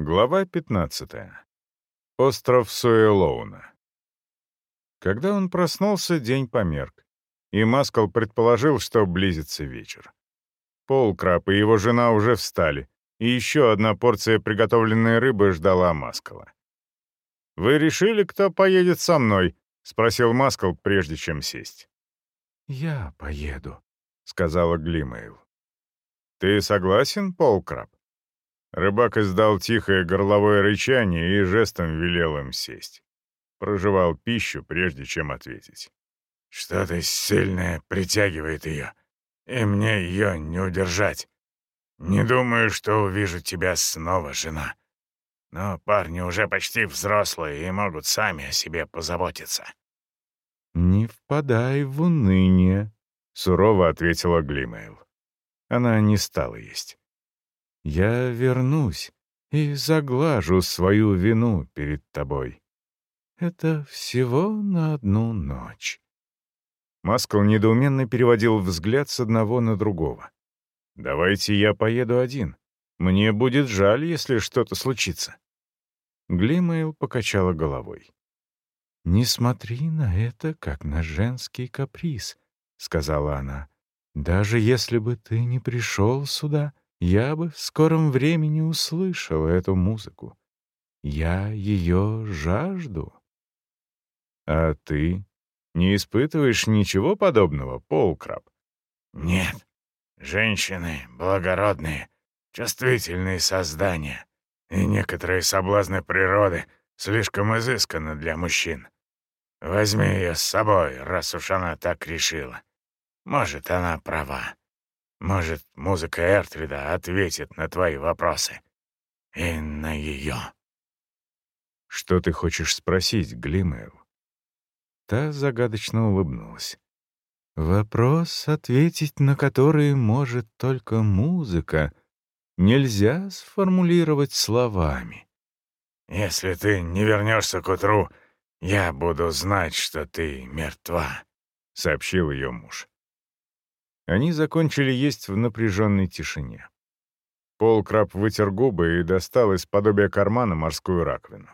Глава 15. Остров Суэлоуна. Когда он проснулся, день померк, и Маскал предположил, что близится вечер. Полкраб и его жена уже встали, и еще одна порция приготовленной рыбы ждала Маскала. «Вы решили, кто поедет со мной?» — спросил Маскал, прежде чем сесть. «Я поеду», — сказала Глимейл. «Ты согласен, Полкраб?» Рыбак издал тихое горловое рычание и жестом велел им сесть. Прожевал пищу, прежде чем ответить. «Что-то сильное притягивает ее, и мне ее не удержать. Не думаю, что увижу тебя снова, жена. Но парни уже почти взрослые и могут сами о себе позаботиться». «Не впадай в уныние», — сурово ответила Глимейл. Она не стала есть. Я вернусь и заглажу свою вину перед тобой. Это всего на одну ночь». Маскл недоуменно переводил взгляд с одного на другого. «Давайте я поеду один. Мне будет жаль, если что-то случится». Глимейл покачала головой. «Не смотри на это, как на женский каприз», — сказала она. «Даже если бы ты не пришел сюда, я бы в скором времени услышал эту музыку. Я ее жажду. А ты не испытываешь ничего подобного, Полкраб? Нет. Женщины благородные, чувствительные создания, и некоторые соблазны природы слишком изысканны для мужчин. Возьми ее с собой, раз уж она так решила. Может, она права. Может, музыка Эртрида ответит на твои вопросы. И на ее. «Что ты хочешь спросить, Глимейл?» Та загадочно улыбнулась. «Вопрос, ответить на который может только музыка, нельзя сформулировать словами». «Если ты не вернешься к утру, я буду знать, что ты мертва», — сообщил ее муж. Они закончили есть в напряженной тишине. Пол Краб вытер губы и достал из подобия кармана морскую раковину.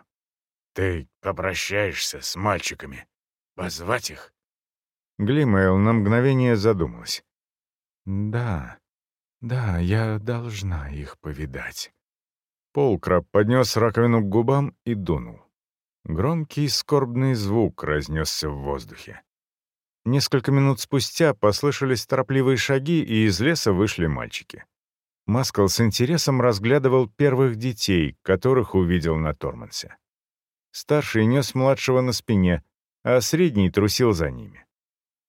«Ты попрощаешься с мальчиками? Позвать их?» Глимейл на мгновение задумалась. «Да, да, я должна их повидать». Пол Краб поднес раковину к губам и дунул. Громкий скорбный звук разнесся в воздухе. Несколько минут спустя послышались торопливые шаги, и из леса вышли мальчики. Маскал с интересом разглядывал первых детей, которых увидел на Тормансе. Старший нес младшего на спине, а средний трусил за ними.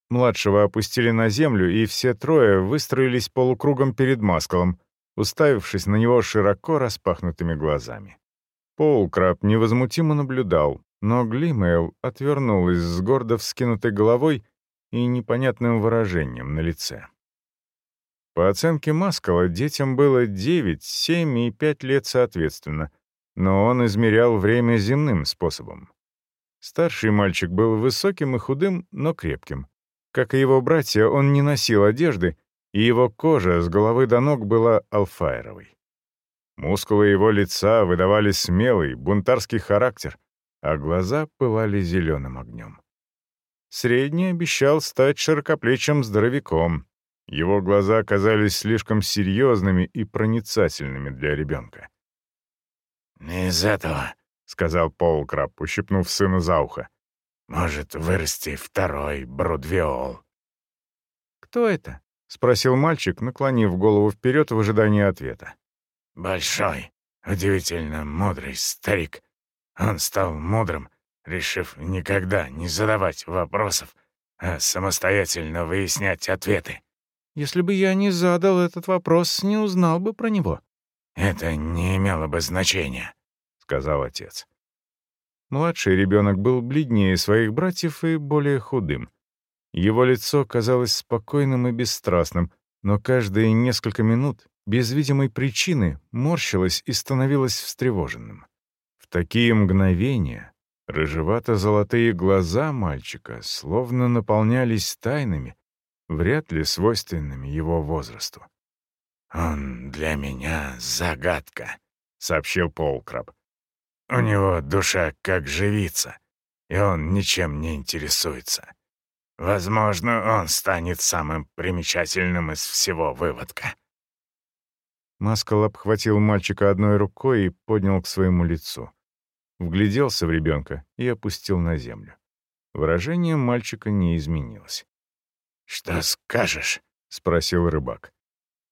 Младшего опустили на землю, и все трое выстроились полукругом перед Маскалом, уставившись на него широко распахнутыми глазами. Полкраб невозмутимо наблюдал, но Глимейл отвернулась с гордо вскинутой головой и непонятным выражением на лице. По оценке Маскала, детям было 9, 7 и 5 лет соответственно, но он измерял время земным способом. Старший мальчик был высоким и худым, но крепким. Как и его братья, он не носил одежды, и его кожа с головы до ног была алфаеровой. Мускулы его лица выдавали смелый, бунтарский характер, а глаза пылали зеленым огнем. Средний обещал стать широкоплечим здоровяком. Его глаза казались слишком серьезными и проницательными для ребенка. «Не из этого», — сказал Полкраб, ущипнув сына за ухо. «Может вырасти второй брудвиол». «Кто это?» — спросил мальчик, наклонив голову вперед в ожидании ответа. «Большой, удивительно мудрый старик. Он стал мудрым, решив никогда не задавать вопросов, а самостоятельно выяснять ответы. Если бы я не задал этот вопрос, не узнал бы про него. Это не имело бы значения, сказал отец. Младший ребенок был бледнее своих братьев и более худым. Его лицо казалось спокойным и бесстрастным, но каждые несколько минут, без видимой причины, морщилось и становилось встревоженным. В такие мгновения Рыжевато-золотые глаза мальчика словно наполнялись тайнами, вряд ли свойственными его возрасту. «Он для меня загадка», — сообщил Полкраб. «У него душа как живица, и он ничем не интересуется. Возможно, он станет самым примечательным из всего выводка». Маскал обхватил мальчика одной рукой и поднял к своему лицу. Вгляделся в ребенка и опустил на землю. Выражение мальчика не изменилось. «Что скажешь?» — спросил рыбак.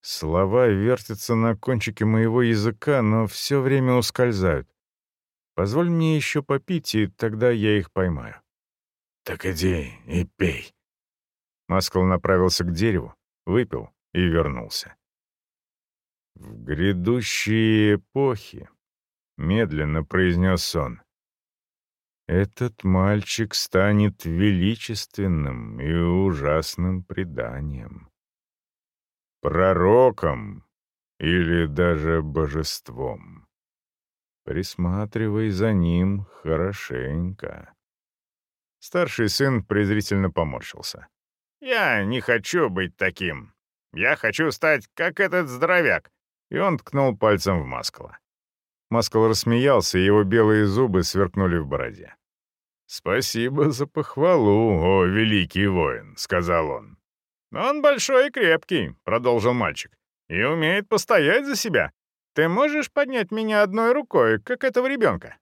Слова вертятся на кончике моего языка, но все время ускользают. Позволь мне еще попить, и тогда я их поймаю. «Так иди и пей». Маскал направился к дереву, выпил и вернулся. В грядущие эпохи, медленно произнес он, этот мальчик станет величественным и ужасным преданием. Пророком или даже божеством. Присматривай за ним хорошенько. Старший сын презрительно поморщился. «Я не хочу быть таким. Я хочу стать, как этот здоровяк». И он ткнул пальцем в Маскала. Маскал рассмеялся, и его белые зубы сверкнули в бороде. «Спасибо за похвалу, о великий воин», — сказал он. «Он большой и крепкий», — продолжил мальчик, — «и умеет постоять за себя. Ты можешь поднять меня одной рукой, как этого ребенка?»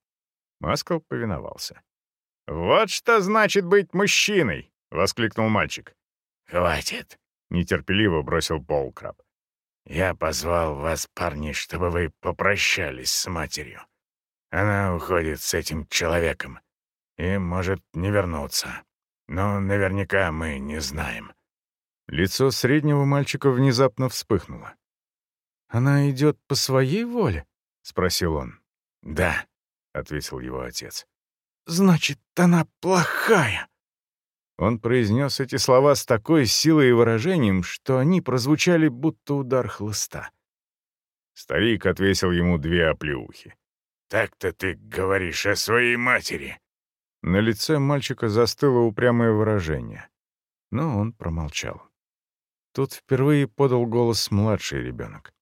Маскал повиновался. «Вот что значит быть мужчиной!» — воскликнул мальчик. «Хватит!» — нетерпеливо бросил Полкраб. «Я позвал вас, парни, чтобы вы попрощались с матерью. Она уходит с этим человеком и может не вернуться. Но наверняка мы не знаем». Лицо среднего мальчика внезапно вспыхнуло. «Она идет по своей воле?» — спросил он. «Да», — ответил его отец. Значит, она плохая. Он произнес эти слова с такой силой и выражением, что они прозвучали будто удар хлыста. Старик отвесил ему две оплеухи. «Так-то ты говоришь о своей матери!» На лице мальчика застыло упрямое выражение, но он промолчал. Тут впервые подал голос младший ребенок.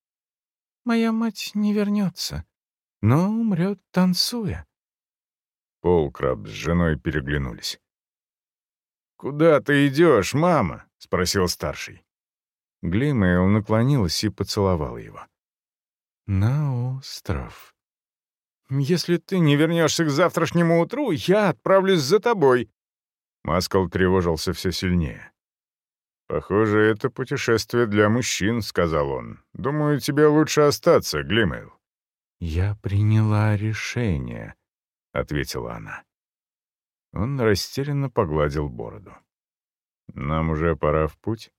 «Моя мать не вернется, но умрет, танцуя. Полкраб с женой переглянулись. «Куда ты идешь, мама?» — спросил старший. Глимейл наклонилась и поцеловала его. «На остров. Если ты не вернешься к завтрашнему утру, я отправлюсь за тобой». Маскал тревожился все сильнее. «Похоже, это путешествие для мужчин», — сказал он. «Думаю, тебе лучше остаться, Глимейл». «Я приняла решение», — ответила она. Он растерянно погладил бороду. «Нам уже пора в путь?»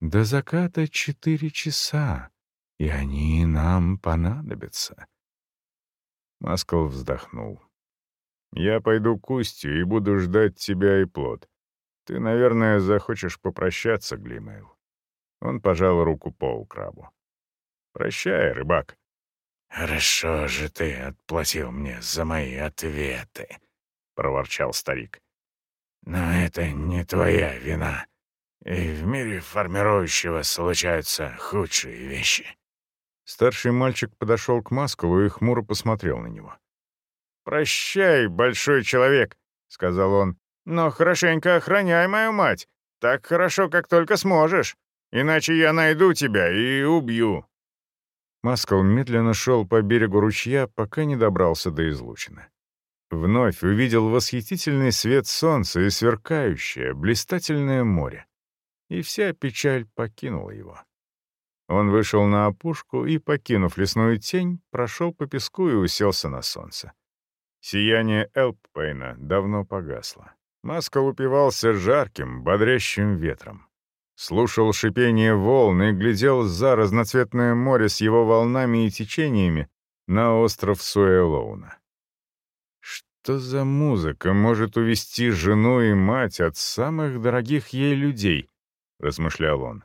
«До заката четыре часа, и они нам понадобятся». Маскал вздохнул. «Я пойду к устью и буду ждать тебя и плод. Ты, наверное, захочешь попрощаться, Глимейл». Он пожал руку Пол Крабу. «Прощай, рыбак». «Хорошо же ты отплатил мне за мои ответы», — проворчал старик. «Но это не твоя вина, и в мире формирующего случаются худшие вещи». Старший мальчик подошел к Маскалу и хмуро посмотрел на него. «Прощай, большой человек», — сказал он, — «но хорошенько охраняй мою мать, так хорошо, как только сможешь, иначе я найду тебя и убью». Маскал медленно шел по берегу ручья, пока не добрался до излучины. Вновь увидел восхитительный свет солнца и сверкающее, блистательное море. И вся печаль покинула его. Он вышел на опушку и, покинув лесную тень, прошел по песку и уселся на солнце. Сияние Элппейна давно погасло. Маскал упивался жарким, бодрящим ветром слушал шипение волн и глядел за разноцветное море с его волнами и течениями на остров Суэлоуна. Что за музыка может увести жену и мать от самых дорогих ей людей, размышлял он.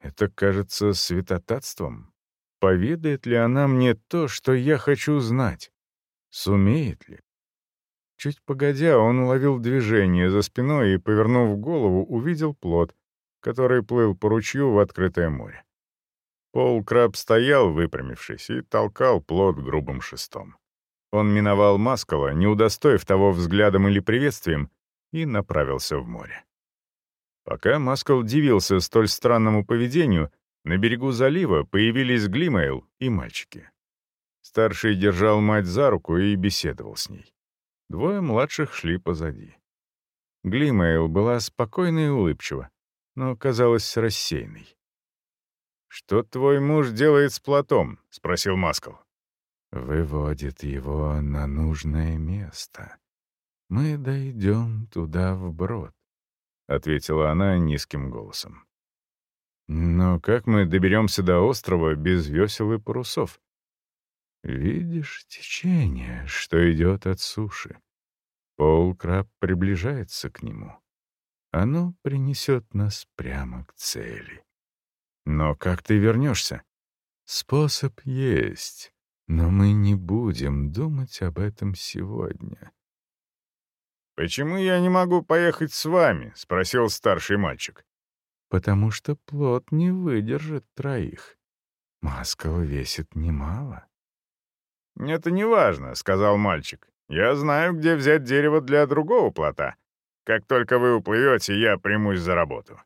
Это кажется святотатством. Поведает ли она мне то, что я хочу знать? Сумеет ли? Чуть погодя, он уловил движение за спиной и, повернув голову, увидел плод, который плыл по ручью в открытое море. Пол Краб стоял, выпрямившись, и толкал плот грубым шестом. Он миновал Маскала, не удостоив того взглядом или приветствием, и направился в море. Пока Маскал дивился столь странному поведению, на берегу залива появились Глимейл и мальчики. Старший держал мать за руку и беседовал с ней. Двое младших шли позади. Глимейл была спокойна и улыбчива, но казалась рассеянной. «Что твой муж делает с плотом?» — спросил Маскал. «Выводит его на нужное место. Мы дойдем туда вброд», — ответила она низким голосом. «Но как мы доберемся до острова без весел и парусов?» «Видишь течение, что идет от суши. Полкраб приближается к нему. Оно принесет нас прямо к цели». «Но как ты вернешься?» «Способ есть, но мы не будем думать об этом сегодня». «Почему я не могу поехать с вами?» — спросил старший мальчик. «Потому что плод не выдержит троих. Маскал весит немало». «Это не важно», — сказал мальчик. «Я знаю, где взять дерево для другого плота. Как только вы уплывете, я примусь за работу».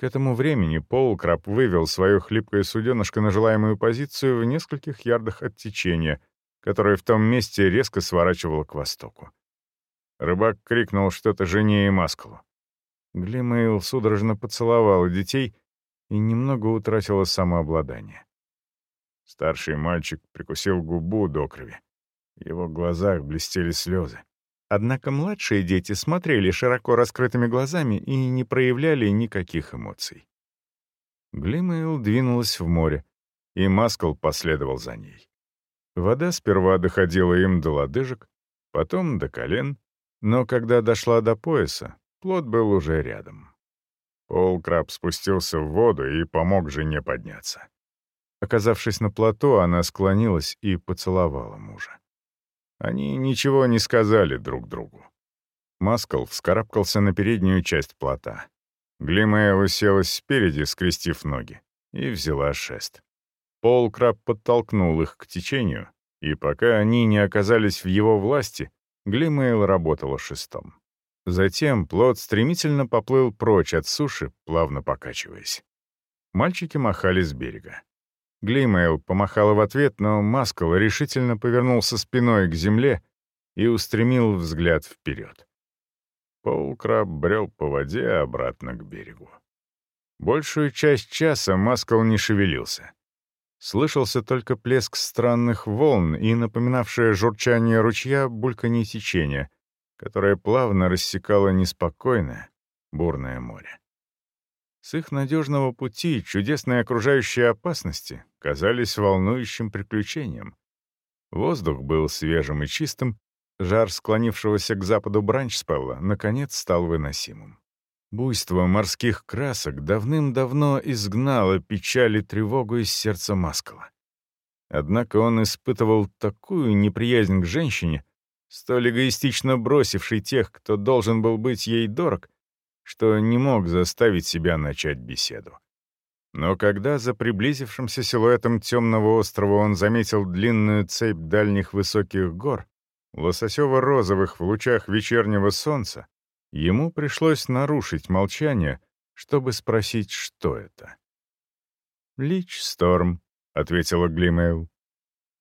К этому времени Полкраб вывел свое хлипкое суденышко на желаемую позицию в нескольких ярдах от течения, которое в том месте резко сворачивало к востоку. Рыбак крикнул что-то жене и Маскалу. Глимейл судорожно поцеловала детей и немного утратила самообладание. Старший мальчик прикусил губу до крови. В его глазах блестели слезы. Однако младшие дети смотрели широко раскрытыми глазами и не проявляли никаких эмоций. Глимейл двинулась в море, и Маскл последовал за ней. Вода сперва доходила им до лодыжек, потом до колен, но когда дошла до пояса, плод был уже рядом. Полкраб спустился в воду и помог жене подняться. Оказавшись на плато, она склонилась и поцеловала мужа. Они ничего не сказали друг другу. Маскл вскарабкался на переднюю часть плота. Глимея уселась спереди, скрестив ноги, и взяла шест. Пол Краб подтолкнул их к течению, и пока они не оказались в его власти, Глимейл работала шестом. Затем плот стремительно поплыл прочь от суши, плавно покачиваясь. Мальчики махали с берега. Глимейл помахала в ответ, но Маскал решительно повернулся спиной к земле и устремил взгляд вперед. Полкраб брел по воде обратно к берегу. Большую часть часа Маскал не шевелился. Слышался только плеск странных волн и напоминавшее журчание ручья бульканье течения, которое плавно рассекало неспокойное, бурное море. С их надежного пути чудесные окружающие опасности казались волнующим приключением. Воздух был свежим и чистым, жар склонившегося к западу Бранчспелла наконец стал выносимым. Буйство морских красок давным-давно изгнало печаль и тревогу из сердца Маскала. Однако он испытывал такую неприязнь к женщине, столь эгоистично бросившей тех, кто должен был быть ей дорог, что не мог заставить себя начать беседу. Но когда за приблизившимся силуэтом темного острова он заметил длинную цепь дальних высоких гор, лососево-розовых в лучах вечернего солнца, ему пришлось нарушить молчание, чтобы спросить, что это. «Лич Сторм», — ответила Глимейл.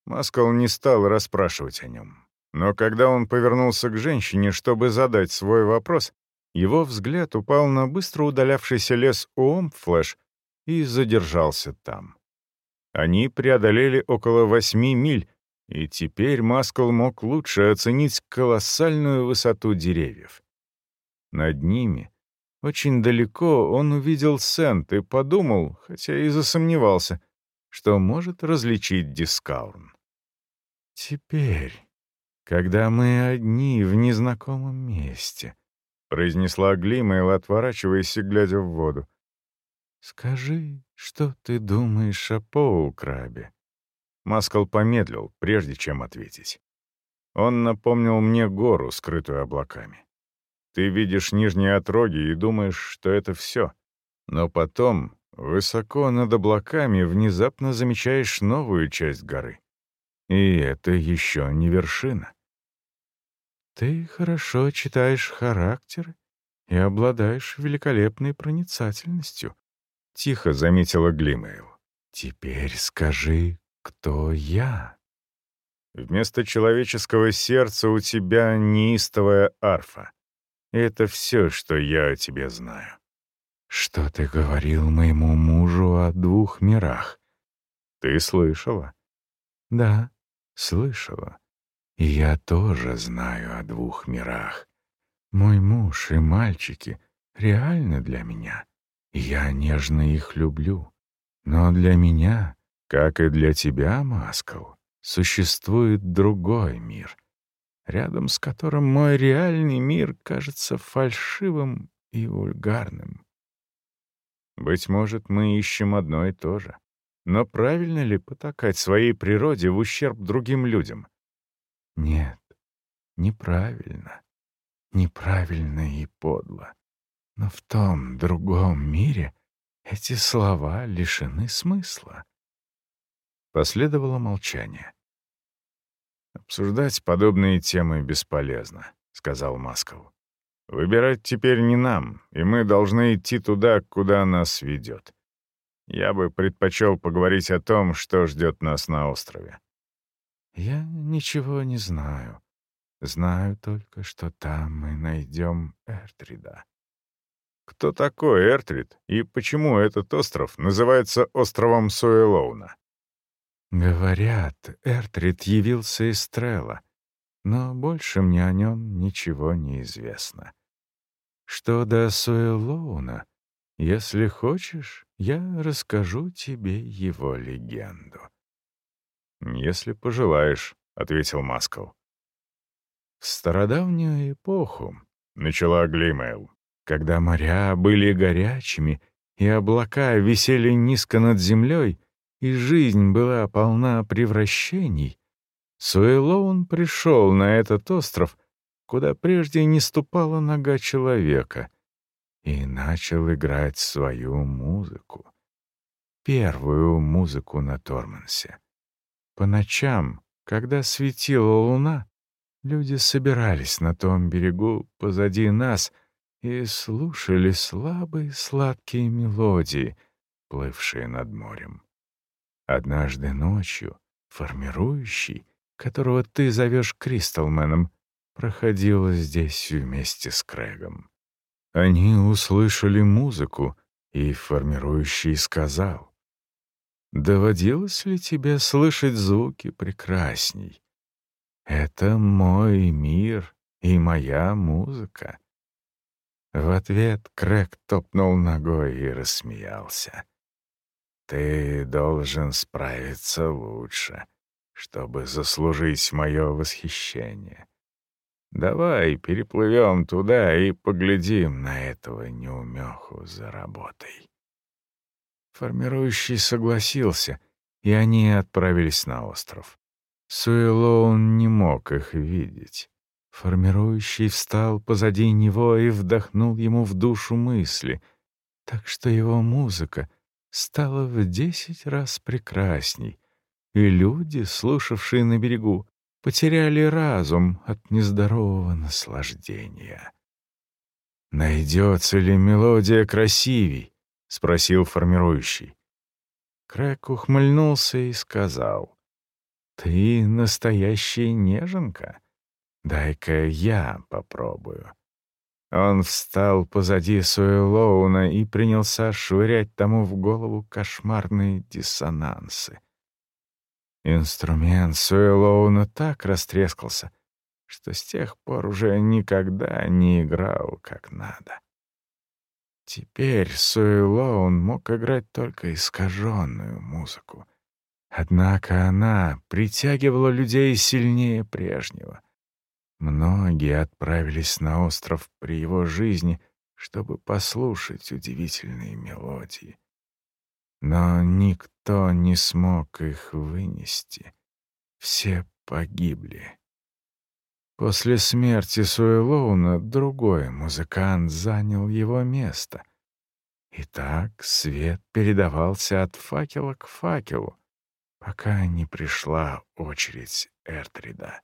Маскал не стал расспрашивать о нем. Но когда он повернулся к женщине, чтобы задать свой вопрос, его взгляд упал на быстро удалявшийся лес Уомфлэш и задержался там. Они преодолели около восьми миль, и теперь Маскл мог лучше оценить колоссальную высоту деревьев. Над ними, очень далеко, он увидел Сент и подумал, хотя и засомневался, что может различить Дискаурн. «Теперь, когда мы одни в незнакомом месте», — произнесла Глимейл, отворачиваясь и глядя в воду. «Скажи, что ты думаешь о Поукрабе?» Маскал помедлил, прежде чем ответить. Он напомнил мне гору, скрытую облаками. Ты видишь нижние отроги и думаешь, что это все. Но потом, Высоко над облаками внезапно замечаешь новую часть горы. И это еще не вершина. Ты хорошо читаешь характеры и обладаешь великолепной проницательностью, — тихо заметила Глимейл. Теперь скажи, кто я? Вместо человеческого сердца у тебя неистовая арфа. Это все, что я о тебе знаю. Что ты говорил моему мужу о двух мирах? Ты слышала? Да, слышала. Я тоже знаю о двух мирах. Мой муж и мальчики реальны для меня. Я нежно их люблю. Но для меня, как и для тебя, Маскал, существует другой мир, рядом с которым мой реальный мир кажется фальшивым и вульгарным. Быть может, мы ищем одно и то же. Но правильно ли потакать своей природе в ущерб другим людям? Нет, неправильно. Неправильно и подло. Но в том другом мире эти слова лишены смысла. Последовало молчание. «Обсуждать подобные темы бесполезно», — сказал Маскал. «Выбирать теперь не нам, и мы должны идти туда, куда нас ведет. Я бы предпочел поговорить о том, что ждет нас на острове». «Я ничего не знаю. Знаю только, что там мы найдем Эртрида». «Кто такой Эртрид и почему этот остров называется островом Суэлоуна?» Говорят, Эртрид явился из Трелла, но больше мне о нем ничего не известно. Что до Суэлоуна, если хочешь, я расскажу тебе его легенду. «Если пожелаешь», — ответил Маскал. «В стародавнюю эпоху», — начала Глимейл, «когда моря были горячими и облака висели низко над землей, и жизнь была полна превращений, Суэлоун пришел на этот остров, куда прежде не ступала нога человека, и начал играть свою музыку. Первую музыку на Тормансе. По ночам, когда светила луна, люди собирались на том берегу позади нас и слушали слабые сладкие мелодии, плывшие над морем. Однажды ночью формирующий, которого ты зовешь Кристалменом, проходил здесь вместе с Крэгом. Они услышали музыку, и формирующий сказал, «Доводилось ли тебе слышать звуки прекрасней? Это мой мир и моя музыка». В ответ Крэг топнул ногой и рассмеялся. Ты должен справиться лучше, чтобы заслужить мое восхищение. Давай переплывем туда и поглядим на этого неумеху за работой. Формирующий согласился, и они отправились на остров. Суэлоун не мог их видеть. Формирующий встал позади него и вдохнул ему в душу мысли, так что его музыка — стало в десять раз прекрасней, и люди, слушавшие на берегу, потеряли разум от нездорового наслаждения. «Найдется ли мелодия красивей?» — спросил формирующий. Крэк ухмыльнулся и сказал, «Ты настоящая неженка. Дай-ка я попробую». Он встал позади Суэлоуна и принялся швырять тому в голову кошмарные диссонансы. Инструмент Суэлоуна так растрескался, что с тех пор уже никогда не играл как надо. Теперь Суэлоун мог играть только искаженную музыку. Однако она притягивала людей сильнее прежнего — Многие отправились на остров при его жизни, чтобы послушать удивительные мелодии. Но никто не смог их вынести. Все погибли. После смерти Суэлоуна другой музыкант занял его место. И так свет передавался от факела к факелу, пока не пришла очередь Эртрида.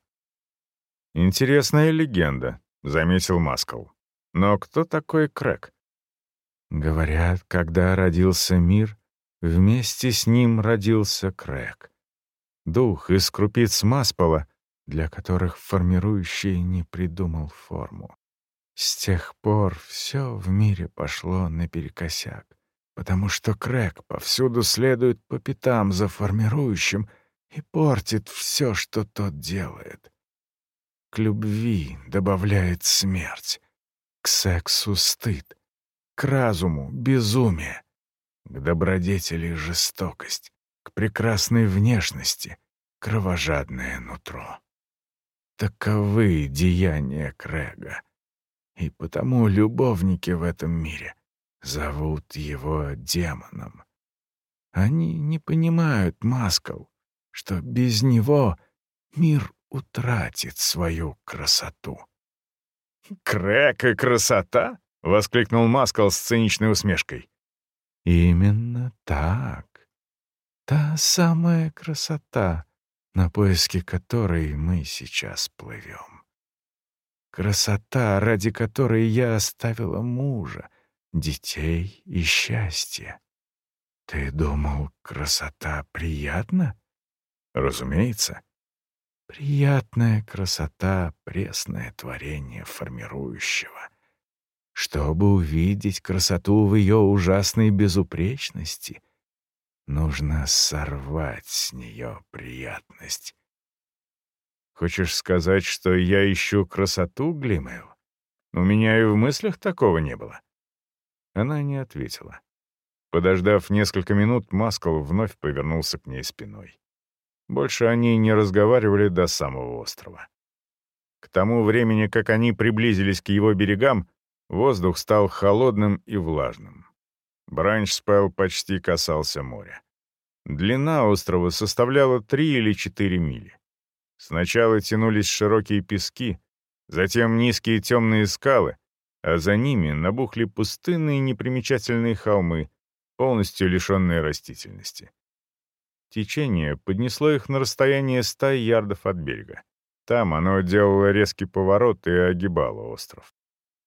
«Интересная легенда», — заметил Маскал. «Но кто такой Крэк?» Говорят, когда родился мир, вместе с ним родился Крэк. Дух из крупиц Маспола, для которых формирующий не придумал форму. С тех пор все в мире пошло наперекосяк, потому что Крэк повсюду следует по пятам за формирующим и портит все, что тот делает. К любви добавляет смерть, к сексу — стыд, к разуму — безумие, к добродетели — жестокость, к прекрасной внешности — кровожадное нутро. Таковы деяния Крэга. И потому любовники в этом мире зовут его демоном. Они не понимают, Маскал, что без него мир утратит свою красоту. «Крэк и красота?» — воскликнул Маскал с циничной усмешкой. «Именно так. Та самая красота, на поиски которой мы сейчас плывем. Красота, ради которой я оставила мужа, детей и счастье. Ты думал, красота приятна? Разумеется. Приятная красота — пресное творение формирующего. Чтобы увидеть красоту в ее ужасной безупречности, нужно сорвать с нее приятность. Хочешь сказать, что я ищу красоту, Глимейл? У меня и в мыслях такого не было. Она не ответила. Подождав несколько минут, Маскал вновь повернулся к ней спиной. Больше они не разговаривали до самого острова. К тому времени, как они приблизились к его берегам, воздух стал холодным и влажным. Бранчспелл почти касался моря. Длина острова составляла три или четыре мили. Сначала тянулись широкие пески, затем низкие темные скалы, а за ними набухли пустынные непримечательные холмы, полностью лишенные растительности. Течение поднесло их на расстояние ста ярдов от берега. Там оно делало резкий поворот и огибало остров.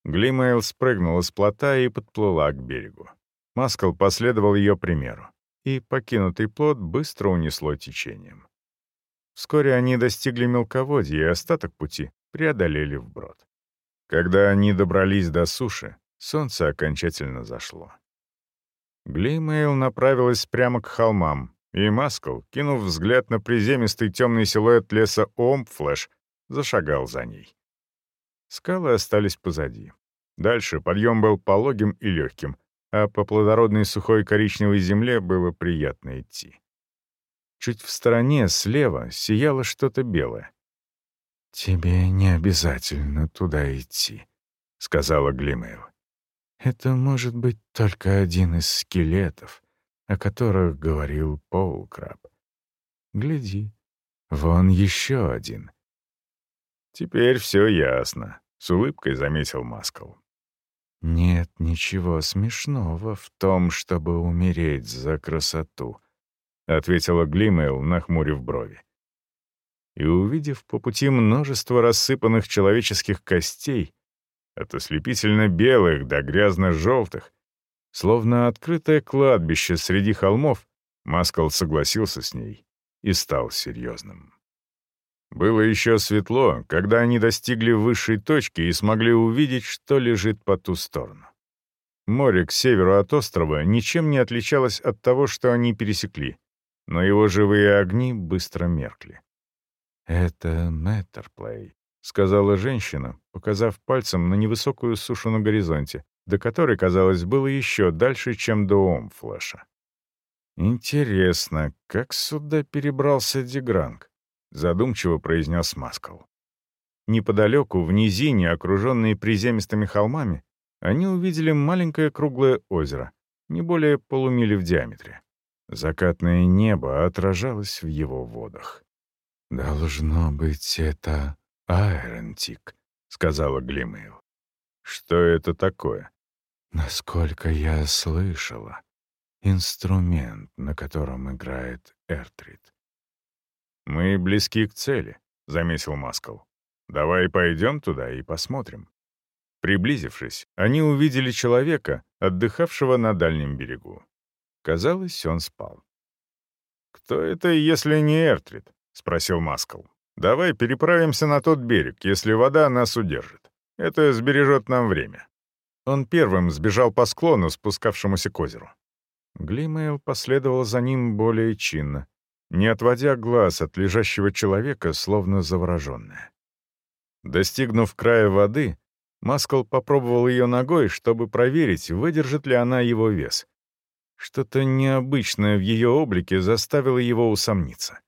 Глимейл спрыгнула с плота и подплыла к берегу. Маскалл последовал ее примеру, и покинутый плот быстро унесло течением. Вскоре они достигли мелководья, и остаток пути преодолели вброд. Когда они добрались до суши, солнце окончательно зашло. Глимейл направилась прямо к холмам, и Маскалл, кинув взгляд на приземистый темный силуэт леса Омфлэш, зашагал за ней. Скалы остались позади. Дальше подъем был пологим и легким, а по плодородной сухой коричневой земле было приятно идти. Чуть в стороне, слева, сияло что-то белое. «Тебе не обязательно туда идти», — сказала Глимейл. «Это может быть только один из скелетов, о которых говорил Полкраб. Гляди, вон еще один». «Теперь все ясно», — с улыбкой заметил Маскал. «Нет ничего смешного в том, чтобы умереть за красоту», — ответила Глимейл, нахмурив брови. И, увидев по пути множество рассыпанных человеческих костей, от ослепительно белых до грязно-желтых, словно открытое кладбище среди холмов, Маскал согласился с ней и стал серьезным. Было еще светло, когда они достигли высшей точки и смогли увидеть, что лежит по ту сторону. Море к северу от острова ничем не отличалось от того, что они пересекли, но его живые огни быстро меркли. «Это Мэттерплей», — сказала женщина, показав пальцем на невысокую сушу на горизонте, до которой, казалось, было еще дальше, чем до Омфлэша. «Интересно, как сюда перебрался Дегранг?» — задумчиво произнес Маскал. Неподалеку, в низине, окруженные приземистыми холмами, они увидели маленькое круглое озеро, не более полумили в диаметре. Закатное небо отражалось в его водах. «Должно быть, это Айронтик», — сказала Глимейл. «Что это такое?» Насколько я слышала, инструмент, на котором играет Эртрид. «Мы близки к цели», — заметил Маскал. «Давай пойдем туда и посмотрим». Приблизившись, они увидели человека, отдыхавшего на дальнем берегу. Казалось, он спал. «Кто это, если не Эртрид?» — спросил Маскал. «Давай переправимся на тот берег, если вода нас удержит. Это сбережет нам время». Он первым сбежал по склону, спускавшемуся к озеру. Глимейл последовал за ним более чинно, не отводя глаз от лежащего человека, словно завороженная. Достигнув края воды, Маскал попробовал ее ногой, чтобы проверить, выдержит ли она его вес. Что-то необычное в ее облике заставило его усомниться.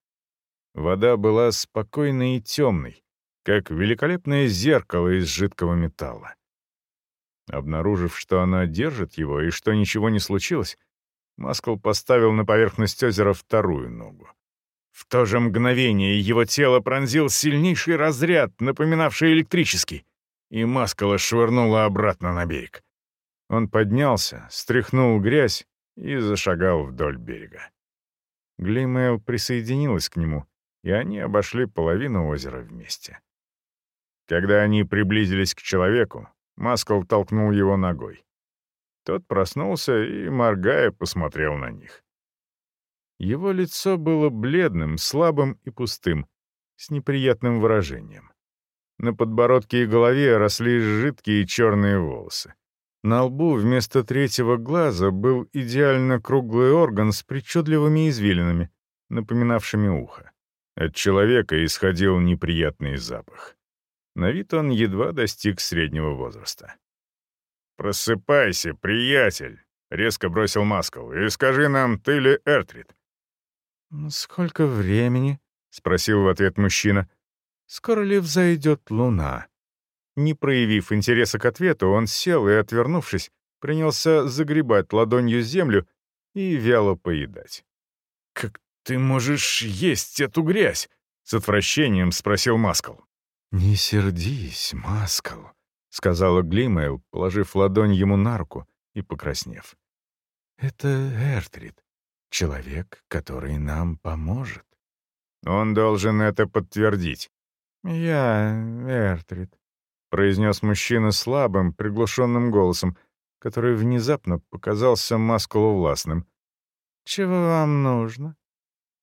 Вода была спокойной и темной, как великолепное зеркало из жидкого металла. Обнаружив, что она держит его и что ничего не случилось, Маскл поставил на поверхность озера вторую ногу. В то же мгновение его тело пронзил сильнейший разряд, напоминавший электрический, и Маскала швырнуло обратно на берег. Он поднялся, стряхнул грязь и зашагал вдоль берега. Глимейл присоединилась к нему, и они обошли половину озера вместе. Когда они приблизились к человеку, Маскал толкнул его ногой. Тот проснулся и, моргая, посмотрел на них. Его лицо было бледным, слабым и пустым, с неприятным выражением. На подбородке и голове росли жидкие черные волосы. На лбу вместо третьего глаза был идеально круглый орган с причудливыми извилинами, напоминавшими ухо. От человека исходил неприятный запах. На вид он едва достиг среднего возраста. «Просыпайся, приятель!» — резко бросил Маскал. «И скажи нам, ты ли Эртрид?» «Ну, «Сколько времени?» — спросил в ответ мужчина. «Скоро ли взойдет луна?» Не проявив интереса к ответу, он сел и, отвернувшись, принялся загребать ладонью землю и вяло поедать. «Как ты можешь есть эту грязь?» — с отвращением спросил Маскал. «Не сердись, Маскал», — сказала Глимейл, положив ладонь ему на руку и покраснев. «Это Эртрид, человек, который нам поможет». «Он должен это подтвердить». «Я Эртрид», — произнес мужчина слабым, приглушенным голосом, который внезапно показался Маскалу властным. «Чего вам нужно?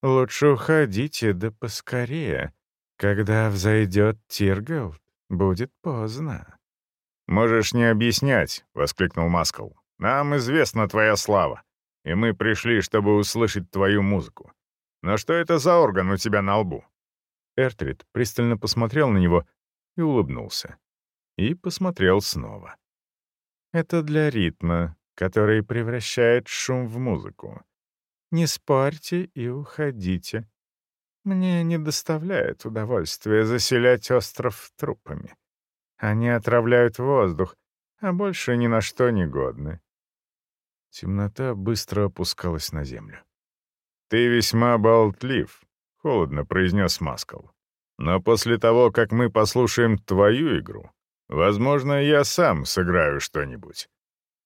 Лучше уходите, да поскорее». Когда взойдет Тиргалд, будет поздно. «Можешь не объяснять», — воскликнул Маскал. «Нам известна твоя слава, и мы пришли, чтобы услышать твою музыку. Но что это за орган у тебя на лбу?» Эртрид пристально посмотрел на него и улыбнулся. И посмотрел снова. «Это для ритма, который превращает шум в музыку. Не спорьте и уходите. Мне не доставляет удовольствия заселять остров трупами. Они отравляют воздух, а больше ни на что не годны. Темнота быстро опускалась на землю. «Ты весьма болтлив», — холодно произнес Маскал. «Но после того, как мы послушаем твою игру, возможно, я сам сыграю что-нибудь».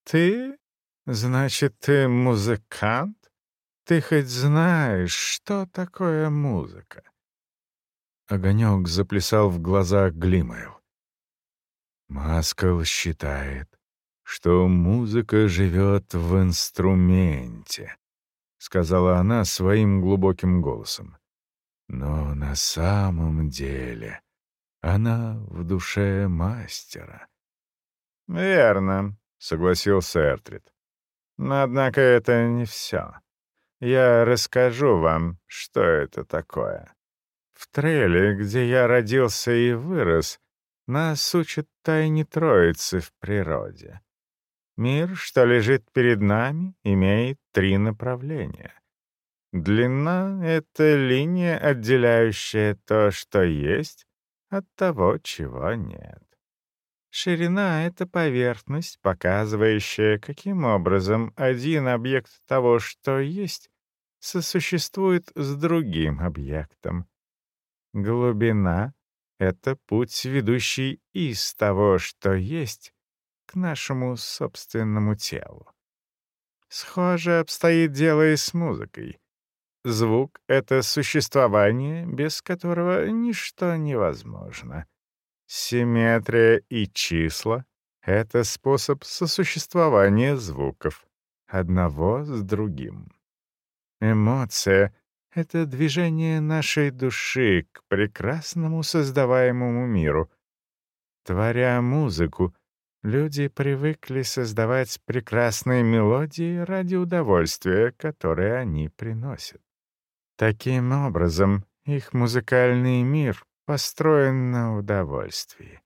«Ты? Значит, ты музыкант?» Ты хоть знаешь, что такое музыка?» Огонек заплясал в глазах Глимейл. Маскал считает, что музыка живет в инструменте, — сказала она своим глубоким голосом. Но на самом деле она в душе мастера. «Верно», — согласился Эртрид. «Но однако это не все. Я расскажу вам, что это такое. В Треле, где я родился и вырос, нас учат тайне Троицы в природе. Мир, что лежит перед нами, имеет три направления. Длина — это линия, отделяющая то, что есть, от того, чего нет. Ширина — это поверхность, показывающая, каким образом один объект того, что есть, сосуществует с другим объектом. Глубина — это путь, ведущий из того, что есть, к нашему собственному телу. Схоже обстоит дело и с музыкой. Звук — это существование, без которого ничто невозможно. Симметрия и числа — это способ сосуществования звуков, одного с другим. Эмоция — это движение нашей души к прекрасному создаваемому миру. Творя музыку, люди привыкли создавать прекрасные мелодии ради удовольствия, которое они приносят. Таким образом, их музыкальный мир построен на удовольствии.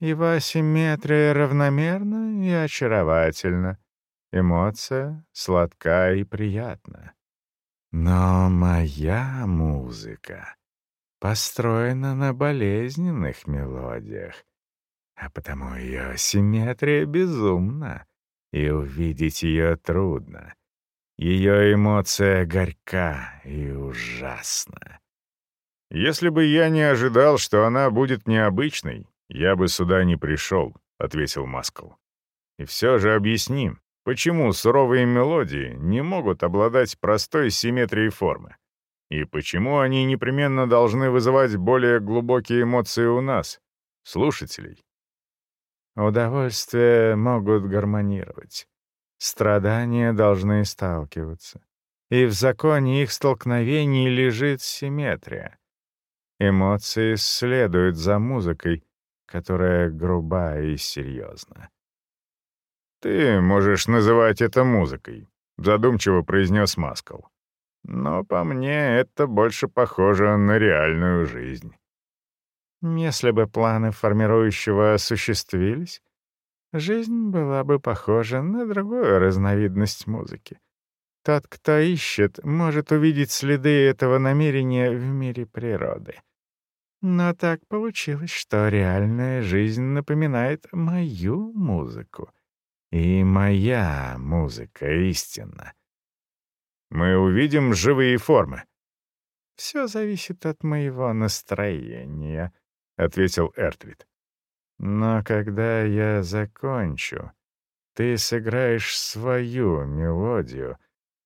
Его асимметрия равномерна и очаровательна. Эмоция сладка и приятна. Но моя музыка построена на болезненных мелодиях, а потому ее симметрия безумна, и увидеть ее трудно. Ее эмоция горька и ужасна. «Если бы я не ожидал, что она будет необычной, я бы сюда не пришел», — ответил Маскл. «И все же объясним, почему суровые мелодии не могут обладать простой симметрией формы, и почему они непременно должны вызывать более глубокие эмоции у нас, слушателей». Удовольствия могут гармонировать. Страдания должны сталкиваться. И в законе их столкновений лежит симметрия. Эмоции следуют за музыкой, которая груба и серьезна. «Ты можешь называть это музыкой», — задумчиво произнес Маскал. «Но по мне это больше похоже на реальную жизнь». Если бы планы формирующего осуществились, жизнь была бы похожа на другую разновидность музыки. Тот, кто ищет, может увидеть следы этого намерения в мире природы. Но так получилось, что реальная жизнь напоминает мою музыку. И моя музыка истинна. Мы увидим живые формы. Все зависит от моего настроения, — ответил Эртвит. Но когда я закончу, ты сыграешь свою мелодию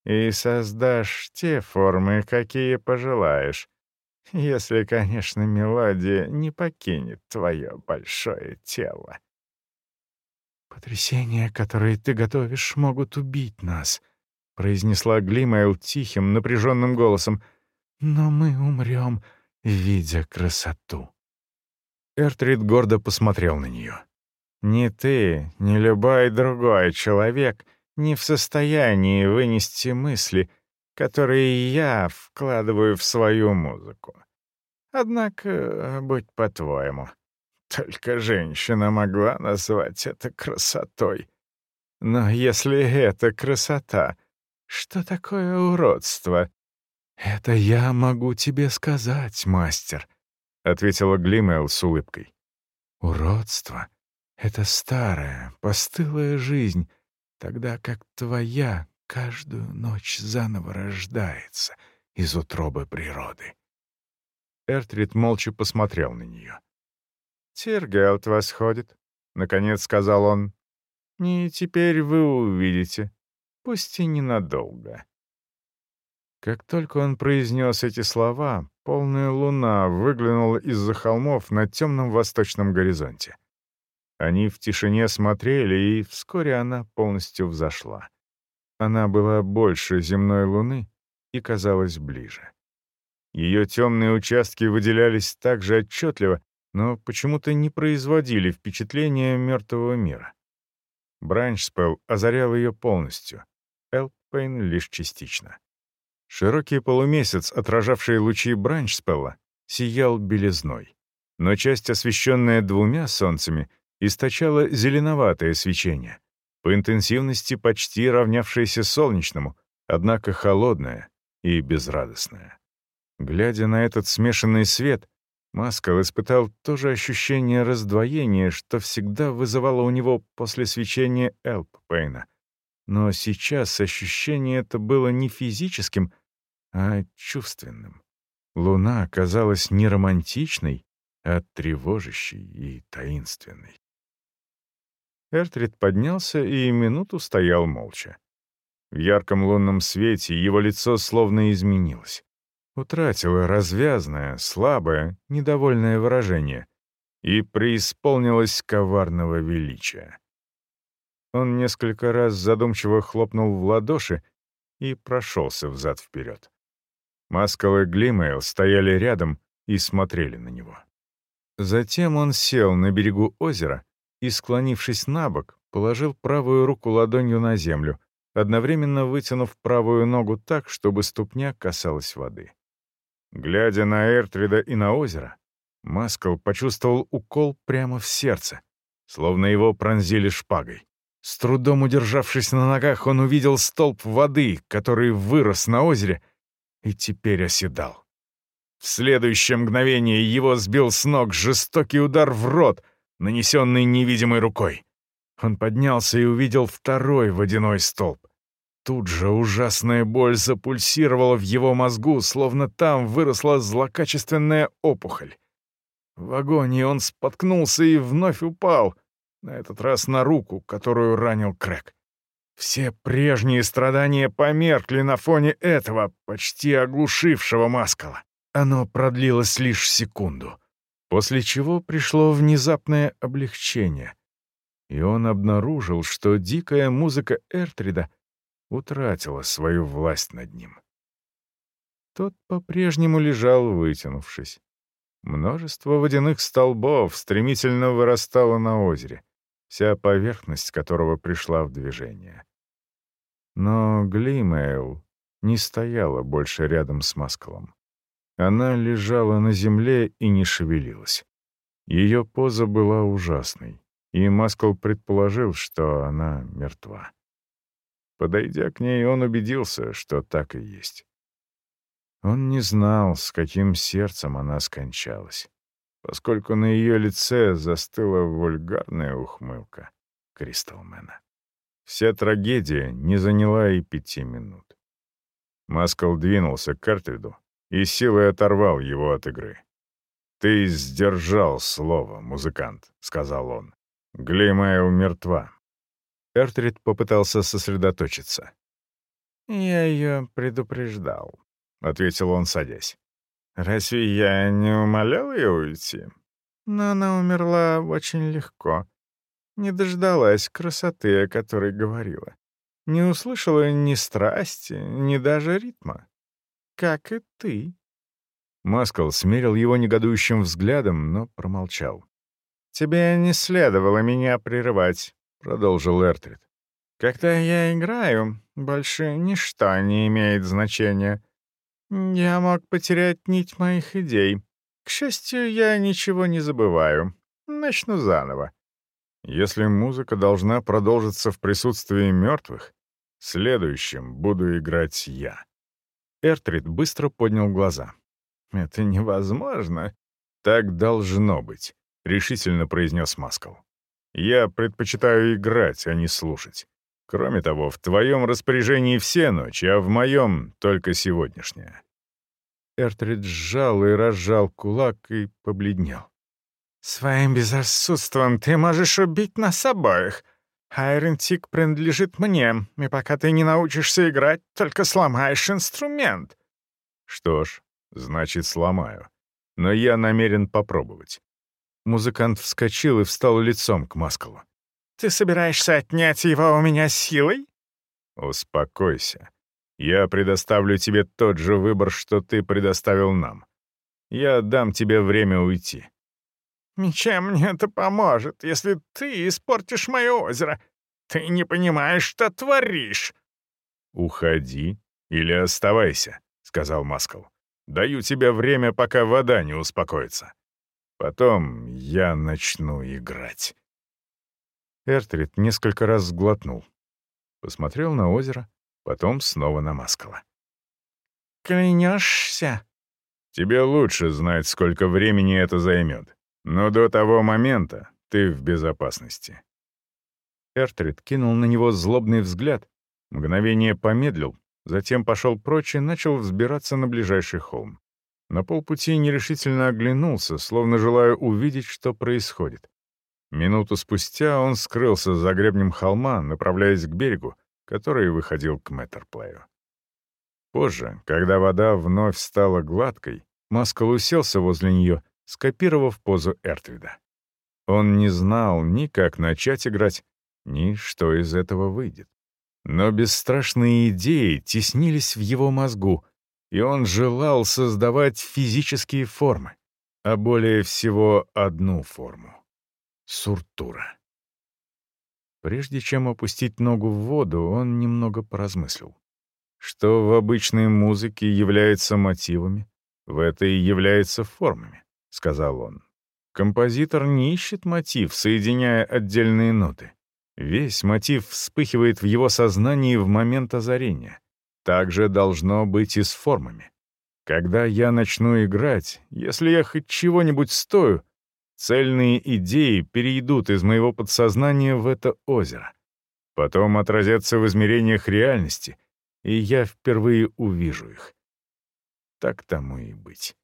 и создашь те формы, какие пожелаешь, если, конечно, мелодия не покинет твое большое тело. «Потрясения, которые ты готовишь, могут убить нас», — произнесла Глимайл тихим, напряженным голосом. «Но мы умрем, видя красоту». Эртрид гордо посмотрел на нее. «Ни ты, ни любой другой человек не в состоянии вынести мысли, которые я вкладываю в свою музыку. Однако, будь по-твоему, только женщина могла назвать это красотой. Но если это красота, что такое уродство? Это я могу тебе сказать, мастер, — ответила Глимел с улыбкой. Уродство — это старая, постылая жизнь, тогда как твоя каждую ночь заново рождается из утробы природы. Эртрид молча посмотрел на нее. «Тиргелт восходит», — наконец сказал он. «И теперь вы увидите, пусть и ненадолго». Как только он произнес эти слова, полная луна выглянула из-за холмов на темном восточном горизонте. Они в тишине смотрели, и вскоре она полностью взошла. Она была больше земной луны и казалась ближе. Ее темные участки выделялись так же отчетливо, но почему-то не производили впечатления мертвого мира. Бранчспелл озарял ее полностью, Элпейн лишь частично. Широкий полумесяц, отражавший лучи Бранчспелла, сиял белизной, но часть, освещенная двумя солнцами, источала зеленоватое свечение, по интенсивности почти равнявшееся солнечному, однако холодное и безрадостное. Глядя на этот смешанный свет, Маскал испытал то же ощущение раздвоения, что всегда вызывало у него после свечения Элппейна. Но сейчас ощущение это было не физическим, а чувственным. Луна казалась не романтичной, а тревожащей и таинственной. Эртрид поднялся и минуту стоял молча. В ярком лунном свете его лицо словно изменилось. Утратило развязное, слабое, недовольное выражение и преисполнилось коварного величия. Он несколько раз задумчиво хлопнул в ладоши и прошелся взад-вперед. Маскал и Глимейл стояли рядом и смотрели на него. Затем он сел на берегу озера и, склонившись на бок, положил правую руку ладонью на землю, одновременно вытянув правую ногу так, чтобы ступня касалась воды. Глядя на Эртрида и на озеро, Маскал почувствовал укол прямо в сердце, словно его пронзили шпагой. С трудом удержавшись на ногах, он увидел столб воды, который вырос на озере и теперь оседал. В следующее мгновение его сбил с ног жестокий удар в рот, нанесенный невидимой рукой. Он поднялся и увидел второй водяной столб. Тут же ужасная боль запульсировала в его мозгу, словно там выросла злокачественная опухоль. В агонии он споткнулся и вновь упал, на этот раз на руку, которую ранил Крэк. Все прежние страдания померкли на фоне этого, почти оглушившего Маскала. Оно продлилось лишь секунду, после чего пришло внезапное облегчение. И он обнаружил, что дикая музыка Эртрида утратила свою власть над ним. Тот по-прежнему лежал, вытянувшись. Множество водяных столбов стремительно вырастало на озере, вся поверхность которого пришла в движение. Но Глимейл не стояла больше рядом с Маскалом. Она лежала на земле и не шевелилась. Ее поза была ужасной, и Маскал предположил, что она мертва. Подойдя к ней, он убедился, что так и есть. Он не знал, с каким сердцем она скончалась, поскольку на ее лице застыла вульгарная ухмылка Кристалмена. Вся трагедия не заняла и пяти минут. Маскал двинулся к Эртвиду, и силой оторвал его от игры. «Ты сдержал слово, музыкант», — сказал он. «Глеймайл мертва». Эртрид попытался сосредоточиться. «Я ее предупреждал», — ответил он, садясь. «Разве я не умолял ее уйти? Но она умерла очень легко. Не дождалась красоты, о которой говорила. Не услышала ни страсти, ни даже ритма как и ты». Маскал смерил его негодующим взглядом, но промолчал. «Тебе не следовало меня прерывать», — продолжил Эртрид. «Когда я играю, больше ничто не имеет значения. Я мог потерять нить моих идей. К счастью, я ничего не забываю. Начну заново. Если музыка должна продолжиться в присутствии мертвых, следующим буду играть я. Эртрид быстро поднял глаза. «Это невозможно. Так должно быть», — решительно произнес Маскал. «Я предпочитаю играть, а не слушать. Кроме того, в твоем распоряжении все ночи, а в моем — только сегодняшняя». Эртрид сжал и разжал кулак и побледнел. «Своим безрассудством ты можешь убить нас обоих. Айрентик принадлежит мне, и пока ты не научишься играть, только сломаешь инструмент». «Что ж, значит, сломаю. Но я намерен попробовать». Музыкант вскочил и встал лицом к Маскалу. «Ты собираешься отнять его у меня силой?» «Успокойся. Я предоставлю тебе тот же выбор, что ты предоставил нам. Я дам тебе время уйти. «Ничем мне это поможет, если ты испортишь мое озеро. Ты не понимаешь, что творишь». «Уходи или оставайся», — сказал Маскал. «Даю тебе время, пока вода не успокоится. Потом я начну играть». Эртрид несколько раз сглотнул. Посмотрел на озеро, потом снова на Маскала. «Клянешься?» «Тебе лучше знать, сколько времени это займет. Но до того момента ты в безопасности. Эртрид кинул на него злобный взгляд, мгновение помедлил, затем пошел прочь и начал взбираться на ближайший холм. На полпути нерешительно оглянулся, словно желая увидеть, что происходит. Минуту спустя он скрылся за гребнем холма, направляясь к берегу, который выходил к Мэттерплею. Позже, когда вода вновь стала гладкой, Маскал уселся возле нее, скопировав позу Эртвида. Он не знал ни как начать играть, ни что из этого выйдет. Но бесстрашные идеи теснились в его мозгу, и он желал создавать физические формы, а более всего одну форму — суртура. Прежде чем опустить ногу в воду, он немного поразмыслил. Что в обычной музыке является мотивами, в это и является формами, — сказал он. Композитор не ищет мотив, соединяя отдельные ноты. Весь мотив вспыхивает в его сознании в момент озарения. Так же должно быть и с формами. Когда я начну играть, если я хоть чего-нибудь стою, цельные идеи перейдут из моего подсознания в это озеро. Потом отразятся в измерениях реальности, и я впервые увижу их. Так тому и быть.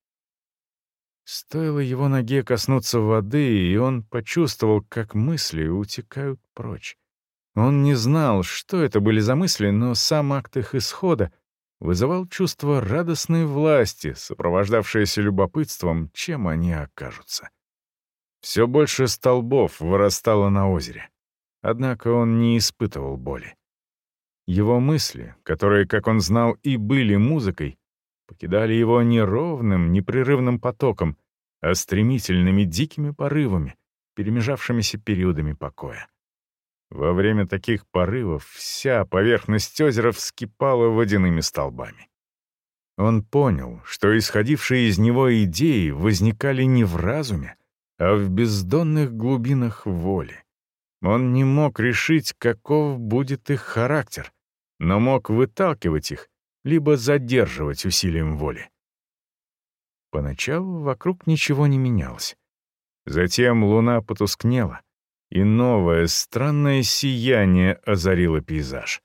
Стоило его ноге коснуться воды, и он почувствовал, как мысли утекают прочь. Он не знал, что это были за мысли, но сам акт их исхода вызывал чувство радостной власти, сопровождавшееся любопытством, чем они окажутся. Все больше столбов вырастало на озере. Однако он не испытывал боли. Его мысли, которые, как он знал, и были музыкой, покидали его не ровным, непрерывным потоком, а стремительными дикими порывами, перемежавшимися периодами покоя. Во время таких порывов вся поверхность озера вскипала водяными столбами. Он понял, что исходившие из него идеи возникали не в разуме, а в бездонных глубинах воли. Он не мог решить, каков будет их характер, но мог выталкивать их, либо задерживать усилием воли. Поначалу вокруг ничего не менялось. Затем луна потускнела, и новое странное сияние озарило пейзаж.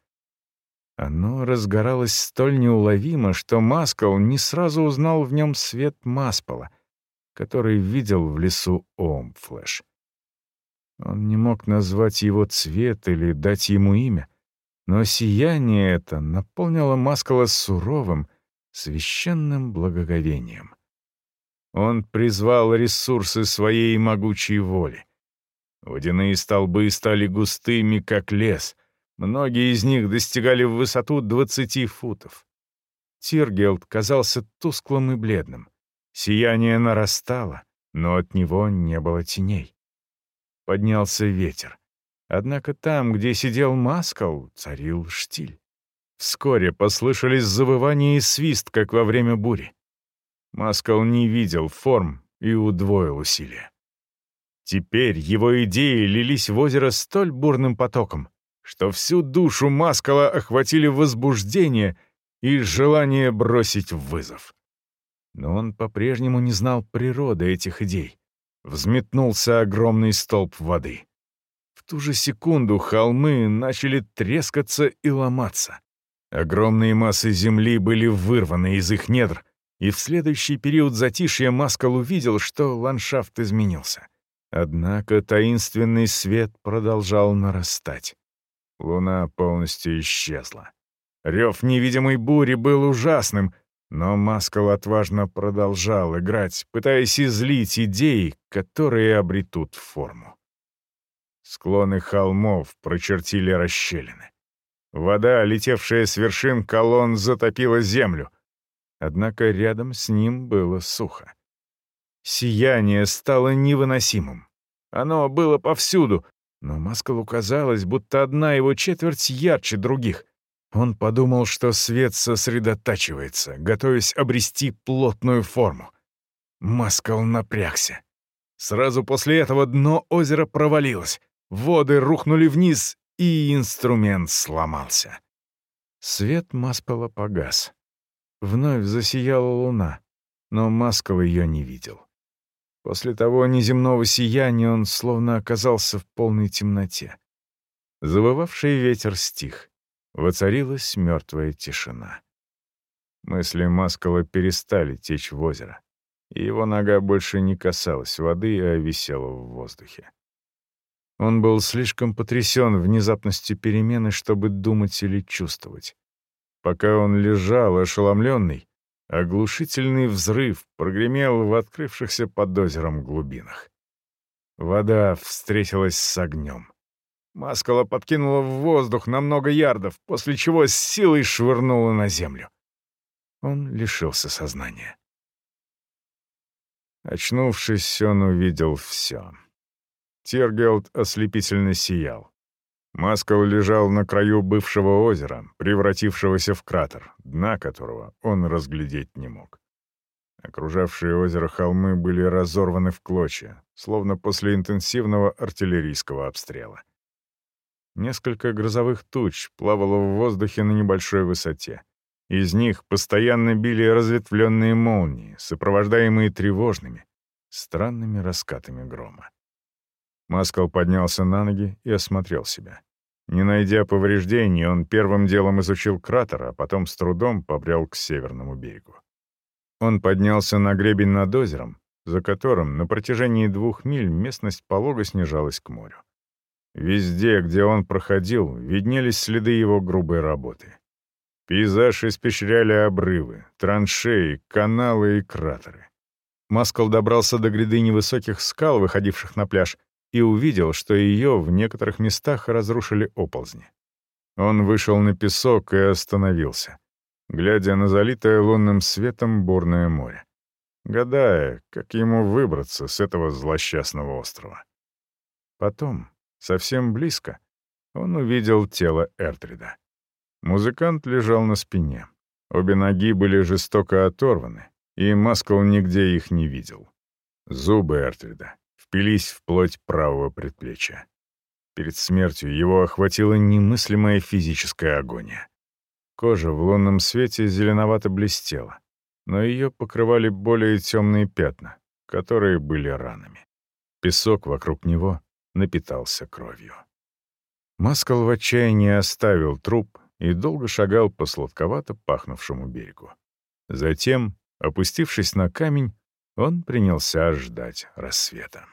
Оно разгоралось столь неуловимо, что Маскал не сразу узнал в нем свет Маспола, который видел в лесу Омфлэш. Он не мог назвать его цвет или дать ему имя, но сияние это наполнило Маскалла суровым, священным благоговением. Он призвал ресурсы своей могучей воли. Водяные столбы стали густыми, как лес. Многие из них достигали в высоту 20 футов. Тиргелд казался тусклым и бледным. Сияние нарастало, но от него не было теней. Поднялся ветер. Однако там, где сидел Маскал, царил штиль. Вскоре послышались завывания и свист, как во время бури. Маскал не видел форм и удвоил усилия. Теперь его идеи лились в озеро столь бурным потоком, что всю душу Маскала охватили возбуждение и желание бросить вызов. Но он по-прежнему не знал природы этих идей. Взметнулся огромный столб воды ту же секунду холмы начали трескаться и ломаться. Огромные массы земли были вырваны из их недр, и в следующий период затишья Маскал увидел, что ландшафт изменился. Однако таинственный свет продолжал нарастать. Луна полностью исчезла. Рев невидимой бури был ужасным, но Маскал отважно продолжал играть, пытаясь излить идеи, которые обретут форму. Склоны холмов прочертили расщелины. Вода, летевшая с вершин колонн, затопила землю. Однако рядом с ним было сухо. Сияние стало невыносимым. Оно было повсюду, но Маскалу казалось, будто одна его четверть ярче других. Он подумал, что свет сосредотачивается, готовясь обрести плотную форму. Маскал напрягся. Сразу после этого дно озера провалилось. Воды рухнули вниз, и инструмент сломался. Свет Маспела погас. Вновь засияла луна, но Маскал ее не видел. После того неземного сияния он словно оказался в полной темноте. Завывавший ветер стих. Воцарилась мертвая тишина. Мысли Маскала перестали течь в озеро, и его нога больше не касалась воды, а висела в воздухе. Он был слишком потрясен внезапностью перемены, чтобы думать или чувствовать. Пока он лежал, ошеломленный, оглушительный взрыв прогремел в открывшихся под озером глубинах. Вода встретилась с огнем. Маскала подкинула в воздух на много ярдов, после чего с силой швырнула на землю. Он лишился сознания. Очнувшись, он увидел все. Тиргелд ослепительно сиял. Маскал лежал на краю бывшего озера, превратившегося в кратер, дна которого он разглядеть не мог. Окружавшие озеро холмы были разорваны в клочья, словно после интенсивного артиллерийского обстрела. Несколько грозовых туч плавало в воздухе на небольшой высоте. Из них постоянно били разветвленные молнии, сопровождаемые тревожными, странными раскатами грома. Маскал поднялся на ноги и осмотрел себя. Не найдя повреждений, он первым делом изучил кратер, а потом с трудом побрел к северному берегу. Он поднялся на гребень над озером, за которым на протяжении двух миль местность полого снижалась к морю. Везде, где он проходил, виднелись следы его грубой работы. Пейзаж испещряли обрывы, траншеи, каналы и кратеры. Маскал добрался до гряды невысоких скал, выходивших на пляж, и увидел, что ее в некоторых местах разрушили оползни. Он вышел на песок и остановился, глядя на залитое лунным светом бурное море, гадая, как ему выбраться с этого злосчастного острова. Потом, Совсем близко он увидел тело Эртрида. Музыкант лежал на спине. Обе ноги были жестоко оторваны, и Маскл нигде их не видел. Зубы Эртрида впились в плоть правого предплечья. Перед смертью его охватила немыслимая физическая агония. Кожа в лунном свете зеленовато блестела, но ее покрывали более темные пятна, которые были ранами. Песок вокруг него напитался кровью. Маскал в отчаянии оставил труп и долго шагал по сладковато пахнувшему берегу. Затем, опустившись на камень, он принялся ждать рассвета.